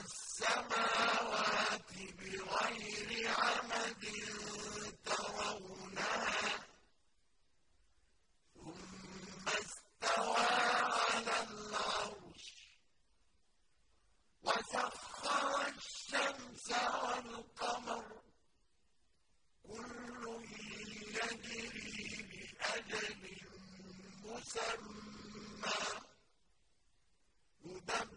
السماوات بغير عمد ترونها ثم استوى على العرش وسخر الشمس والقمر كل يجري لأجل مسمى مدبر